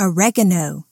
oregano.